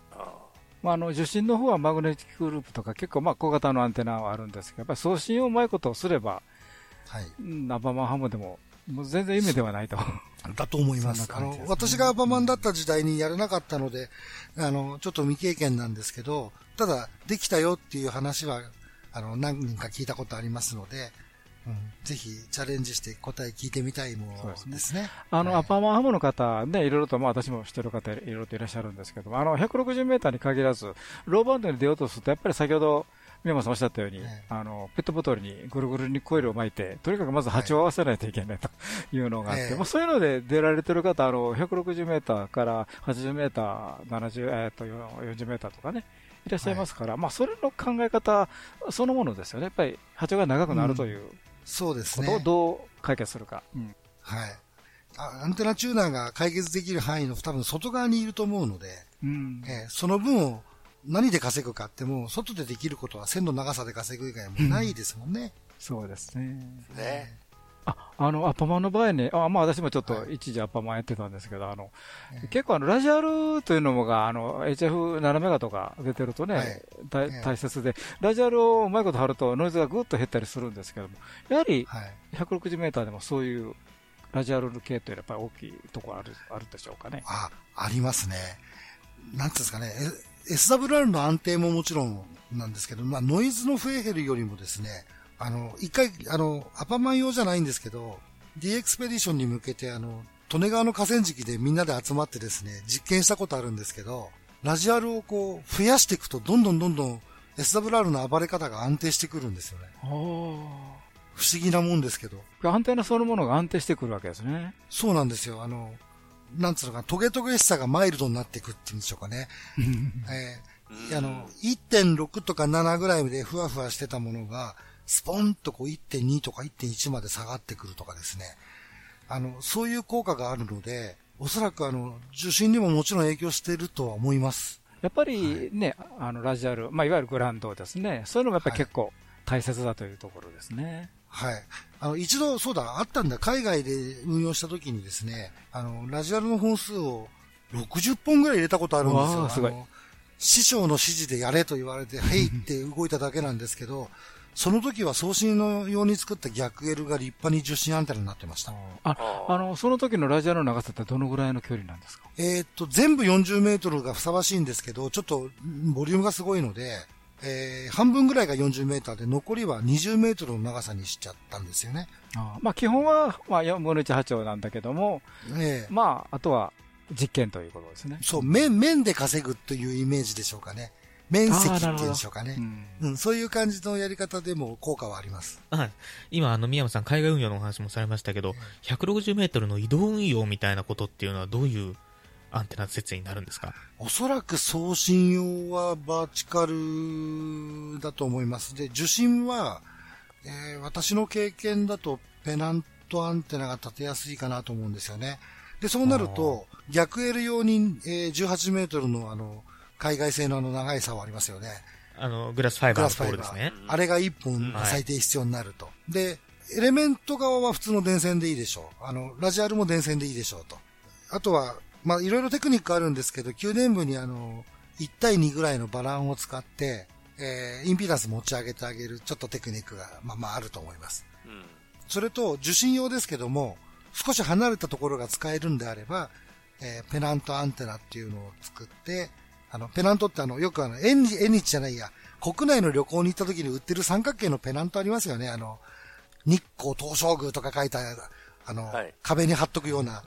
まあ、あの受信の方はマグネティックループとか結構まあ小型のアンテナはあるんですけど、やっぱり送信をうまいことをすれば、はい。うんアバマンハムでも、もう全然夢ではないと。だと思います。あの、私がアバマンだった時代にやれなかったので、あの、ちょっと未経験なんですけど、ただ、できたよっていう話は、あの、何人か聞いたことありますので、うん、ぜひチャレンジして答え聞いてみたいものですね。あの、アパマーハムの方、ね、いろいろと、まあ私も知ってる方、いろいろといらっしゃるんですけども、あの、160メーターに限らず、ローバウンドに出ようとすると、やっぱり先ほど、宮本さんおっしゃったように、あの、ペットボトルにぐるぐるにコイルを巻いて、とにかくまず波長を合わせないといけないと いうのがあって、まあそういうので出られてる方、あの、160メーターから80メーター、70、えっと、40メーターとかね、いらっしゃいますから、はい、まあそれの考え方そのものですよね。やっぱり波長が長くなるという、うん、そうですね。ことをどう解決するか。うん、はい。アンテナチューナーが解決できる範囲の多分外側にいると思うので、うん、えー、その分を何で稼ぐかっても、外でできることは線の長さで稼ぐ以外もないですもんね。うん、そうですね。ね。あ、あの、アッパマンの場合ね、あ、まあ私もちょっと一時アッパマンやってたんですけど、あの、結構あの、ラジアルというのもが、あの、HF7 メガとか出てるとね、はい、大切で、ラジアルをうまいこと貼るとノイズがぐっと減ったりするんですけども、やはり、160メーターでもそういうラジアル系というのはやっぱり大きいところある、あるでしょうかね。あ、ありますね。なんですかね、SWR の安定ももちろんなんですけど、まあ、ノイズの増え減るよりもですね、あの、一回、あの、アパマン用じゃないんですけど、D エクスペディションに向けて、あの、利根川の河川敷でみんなで集まってですね、実験したことあるんですけど、ラジアルをこう、増やしていくと、どんどんどんどん SWR の暴れ方が安定してくるんですよね。不思議なもんですけど。安定なそのものが安定してくるわけですね。そうなんですよ。あの、なんつうのか、トゲトゲしさがマイルドになっていくっていうんでしょうかね。えー、あの、1.6とか7ぐらいでふわふわしてたものが、スポンとこう1.2とか1.1まで下がってくるとかですね。あの、そういう効果があるので、おそらくあの、受信にももちろん影響しているとは思います。やっぱりね、はい、あの、ラジアル、まあ、いわゆるグランドですね。そういうのもやっぱり結構大切だというところですね。はい。あの、一度、そうだ、あったんだ。海外で運用した時にですね、あの、ラジアルの本数を60本ぐらい入れたことあるんですよ。すごい。師匠の指示でやれと言われて、はいって動いただけなんですけど、その時は送信の用に作った逆 L が立派に受信アンテナになってました。あ、あの、その時のラジアルの長さってどのぐらいの距離なんですか？えっと、全部40メートルがふさわしいんですけど、ちょっとボリュームがすごいので、えー、半分ぐらいが40メーターで、残りは20メートルの長さにしちゃったんですよね。あまあ、基本は、まあ、4分の1波長なんだけども、えー、まあ、あとは実験ということですね。そう、面、面で稼ぐというイメージでしょうかね。面積っていうんでしょうかね、うん、うん。そういう感じのやり方でも効果はあります。はい。今、あの、宮山さん、海外運用のお話もされましたけど、160メートルの移動運用みたいなことっていうのはどういうアンテナ設営になるんですか？おそらく送信用はバーチカルだと思います。で、受信は、えー、私の経験だとペナントアンテナが立てやすいかなと思うんですよね。で、そうなると、逆 L 用に、えー、18メートルのあの、海外製のあの長い竿ありますよね。あの、グラスファイバーのポールですね。あれが1本最低必要になると。はい、で、エレメント側は普通の電線でいいでしょう。あの、ラジアルも電線でいいでしょうと。あとは、まあ、いろいろテクニックあるんですけど、宮殿部にあの、1対2ぐらいのバランを使って、えー、インピダンス持ち上げてあげる、ちょっとテクニックが、まあまああると思います。うん、それと、受信用ですけども、少し離れたところが使えるんであれば、えー、ペナントアンテナっていうのを作って、あの、ペナントってあの、よくあの、縁日、縁日じゃないや、国内の旅行に行った時に売ってる三角形のペナントありますよね。あの、日光東照宮とか書いた、あの、はい、壁に貼っとくような。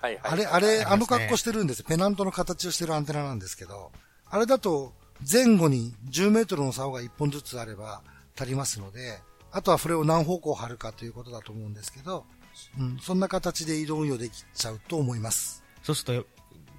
はいはい、あれ、あれ、あの格好してるんですペナントの形をしてるアンテナなんですけど、あれだと前後に10メートルの竿が1本ずつあれば足りますので、あとはそれを何方向貼るかということだと思うんですけど、うん、そんな形で移動運用できちゃうと思います。そうすると、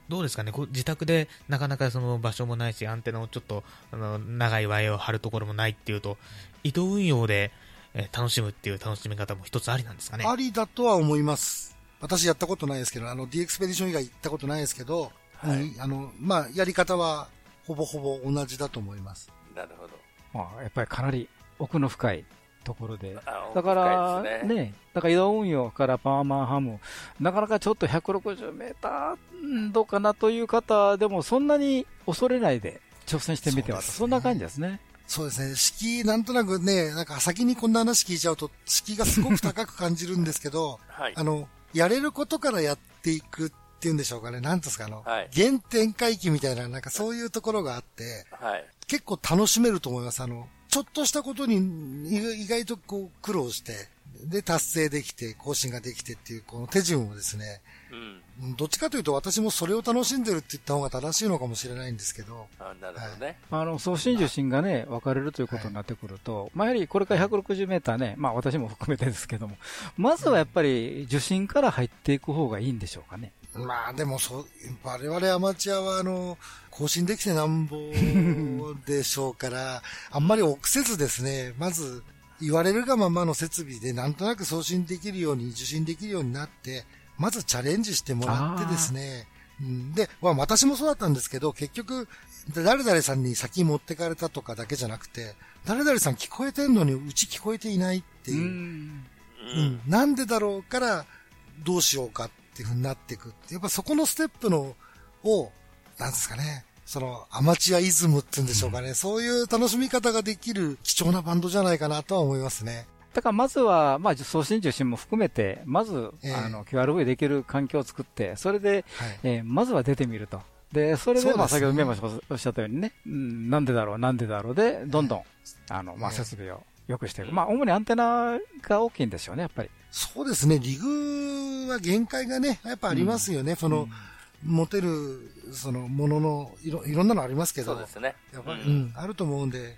どうですかね、こう自宅でなかなかその場所もないし、アンテナをちょっとあの長いワイヤーを張るところもないっていうと、移動運用で、え楽しむっていう楽しみ方も一つありなんですかね。ありだとは思います。私やったことないですけど、あの、D エクスペディション以外行ったことないですけど、はい、あの、まあ、やり方はほぼほぼ同じだと思います。なるほど。まあ、やっぱりかなり奥の深いところで。だからね、ね、だから移動運用からパーマンハム、なかなかちょっと160メーターどうかなという方でもそんなに恐れないで挑戦してみてはそ、ね、そんな感じですね。そうですね。敷居、なんとなくね、なんか先にこんな話聞いちゃうと、敷居がすごく高く感じるんですけど、はい、あの、やれることからやっていくっていうんでしょうかね。なんですか、あの、はい、原点回帰みたいな、なんかそういうところがあって、はい、結構楽しめると思います。あの、ちょっとしたことに意外とこう苦労して、で、達成できて、更新ができてっていう、この手順をですね、うん、どっちかというと私もそれを楽しんでるって言った方が正しいのかもしれないんですけど。あなるほどね。はい、あの、送信受信がね、分かれるということになってくると、はい、まあやはりこれから160メーターね、まあ私も含めてですけども、まずはやっぱり受信から入っていく方がいいんでしょうかね。まあでもそう、我々アマチュアはあの、更新できてなんぼでしょうから、あんまり臆せずですね、まず言われるがままの設備でなんとなく送信できるように、受信できるようになって、まずチャレンジしてもらってですね、うん、で、まあ、私もそうだったんですけど、結局、誰々さんに先持ってかれたとかだけじゃなくて、誰々さん聞こえてんのにうち聞こえていないっていう。うん、うん、なんでだろうからどうしようかっていう風になっていく。やっぱそこのステップの、を、なんですかね、そのアマチュアイズムっていうんでしょうかね、うん、そういう楽しみ方ができる貴重なバンドじゃないかなとは思いますね。だからまずは、まあ、送信受信も含めて、まず、えー、あの、QRV できる環境を作って、それで、はい、えー、まずは出てみると。で、それで、まあ、先ほど宮本さんおっしゃったようにね、うん、なんでだろう、なんでだろう。で、どんどん、あの、まあ、設備を良くしていく。まあ、主にアンテナが大きいんですよね、やっぱり。そうですね、リグは限界がね、やっぱありますよね、うん、その、うん、持てる、その、ものの、いろ、いろんなのありますけど。そうですね。やっぱり、うん、あると思うんで、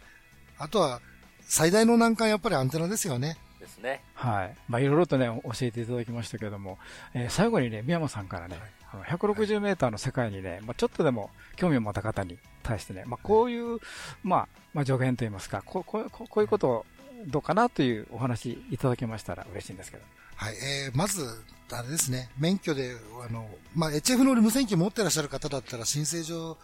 あとは、最大の難関やっぱりアンテナですよね。ですね。はい。まあ、いろいろとね、教えていただきましたけれども、えー、最後にね、宮山さんからね、はい、160メーターの世界にね、まあ、ちょっとでも興味を持った方に対してね、まあ、こういう、まあ、まあ、助言といいますか、ここここういうことをどうかなというお話いただけましたら嬉しいんですけど。はい、えー、まず、あれですね、免許で、あの、まあ、HF の無線機持ってらっしゃる方だったら申請上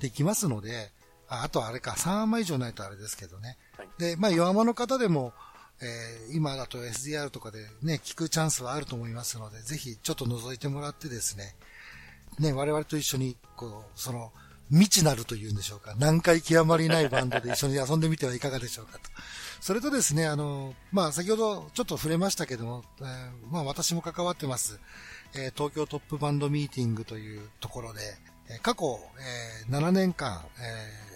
できますので、ああとあれか、3万以上ないとあれですけどね。はい、で、まあ、弱まの方でも、えー、今だと SDR とかでね、聞くチャンスはあると思いますので、ぜひちょっと覗いてもらってですね、ね、我々と一緒に、こう、その、未知なるというんでしょうか、難解極まりないバンドで一緒に遊んでみてはいかがでしょうかと。それとですね、あの、まあ、先ほどちょっと触れましたけども、えー、まあ、私も関わってます、えー、東京トップバンドミーティングというところで、えー、過去、えー、7年間、えー、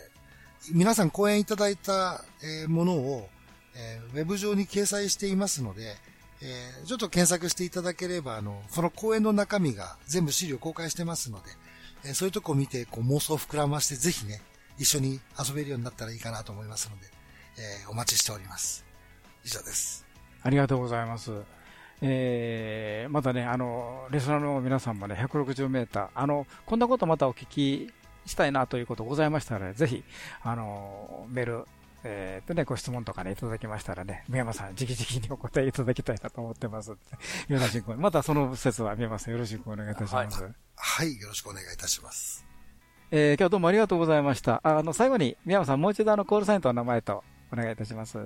皆さん講演いただいた、え、ものを、えー、ウェブ上に掲載していますので、えー、ちょっと検索していただければ、あの、その講演の中身が全部資料公開してますので、えー、そういうとこを見て、こう妄想を膨らまして、ぜひね、一緒に遊べるようになったらいいかなと思いますので、えー、お待ちしております。以上です。ありがとうございます。えー、またね、あの、レスナーの皆さんもね、160メーター、あの、こんなことまたお聞きしたいなということございましたら、ね、ぜひ、あの、メール、えー、とね、ご質問とかね、いただきましたらね、宮山さん、直々にお答えいただきたいなと思ってます。よろしく、またその説は宮山さんよろしくお願いいたします。はい、はい、よろしくお願いいたします。えー、今日どうもありがとうございました。あの、最後に、宮山さん、もう一度あの、コールサインとお名前とお願いいたします。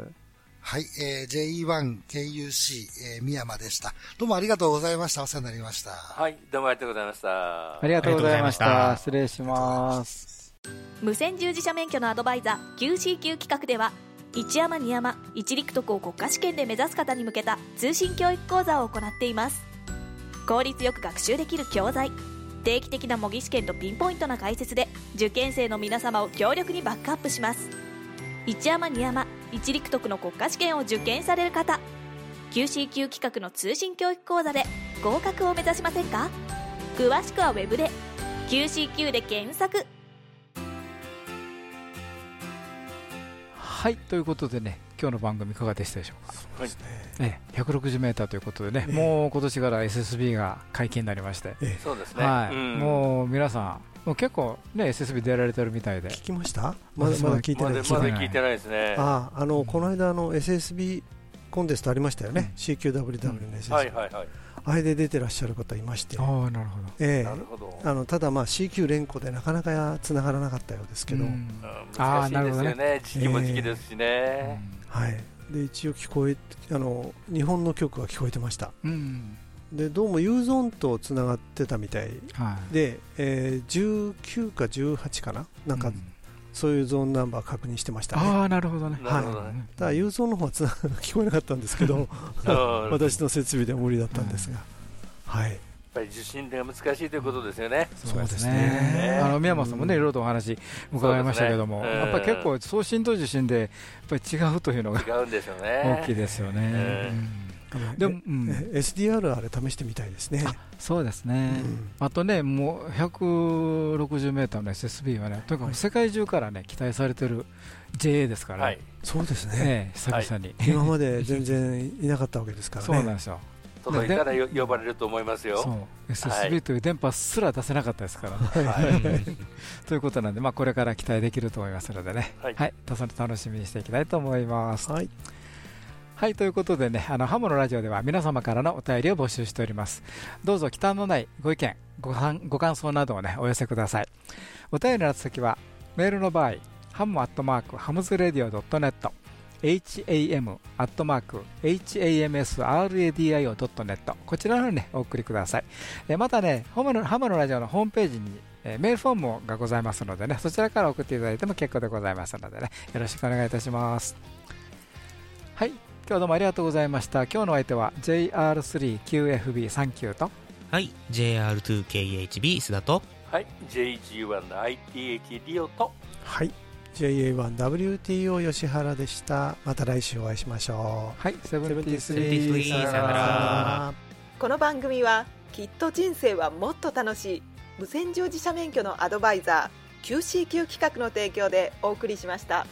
はい、えー、JE1KUC、えー、宮山でした。どうもありがとうございました。お世話になりました。はい、どうもありがとうございました。ありがとうございました。失礼します。無線従事者免許のアドバイザー QCQ 企画では、一山二山一陸徳を国家試験で目指す方に向けた通信教育講座を行っています効率よく学習できる教材定期的な模擬試験とピンポイントな解説で受験生の皆様を強力にバックアップします一山二山一陸徳の国家試験を受験される方 QCQ 企画の通信教育講座で合格を目指しませんか？詳しくはウェブで QCQ で検索。はい、ということでね、今日の番組いかがでしたでしょうか？そうですね。160メーターということでね、もう今年から SSB が解禁になりまして、そうですね。はい、もう皆さん、もう結構ね SSB 出られてるみたいで。聞きました？まだまだ聞いてない。まだ聞いてないですね。ああ、あの、この間の SSB コンテストありましたよね。CQWW の SSB。はいはいはい。あれで出てらっしゃる方いまして、あなるほど、ええあのただ、まあ、C 連呼でなかなかつながらなかったようですけど、あなるほどね、時期も時期ですしね、はい、で一応聞こえあの日本の曲は聞こえてました、でどうも U ゾーンとつながってたみたいで、えー、19か18かな、なんかそういうゾーンナンバー確認してましたね。ああ、なるほどね。はい。ただ、U ゾーンの方はつな聞こえなかったんですけど、私の設備では無理だったんですが。はい。やっぱり受信が難しいということですよね。そうですね。あの宮本さんもね、いろいろとお話伺いましたけども、やっぱり結構送信と受信でやっぱり違うというのが違うんですよね。大きいですよね。でも、うん、SDR あれ試してみたいですね。そうですね、うん、あとね、もう160メーターの SSB はね、とにかく世界中からね、期待されてる JA ですから、はい、そうですね、久々に、今まで全然いなかったわけですからね。そうなんですよ。届いたら呼ばれると思いますよ。そう SSB という電波すら出せなかったですから、はい、ということなんで、まあ、これから期待できると思いますのでね、はい、はい、楽しみにしていきたいと思います。はいはい、ということでね、あの、ハムのラジオでは皆様からのお便りを募集しております。どうぞ、忌憚のないご意見、ごご感想などをね、お寄せください。お便りの宛先は、メールの場合、ハムアットマーク、ハムズレディオ .net、ham アットマーク hamsradio.net こちらの方に、ね、お送りください。えまたね、ハムのハムのラジオのホームページに、えメールフォームがございますのでね、そちらから送っていただいても結構でございますのでね、よろしくお願いいたします。はい、今日どうもありがとうございました。今日の相手は JR3QFB39 と、はい、JR2KHB 須田と、はい、JG1ITH リオと、はい、JA1WTO 吉原でした。また来週お会いしましょう。はい、セブンティスリー。さよなら。この番組は、きっと人生はもっと楽しい、無線乗自社免許のアドバイザー、QCQ 企画の提供でお送りしました。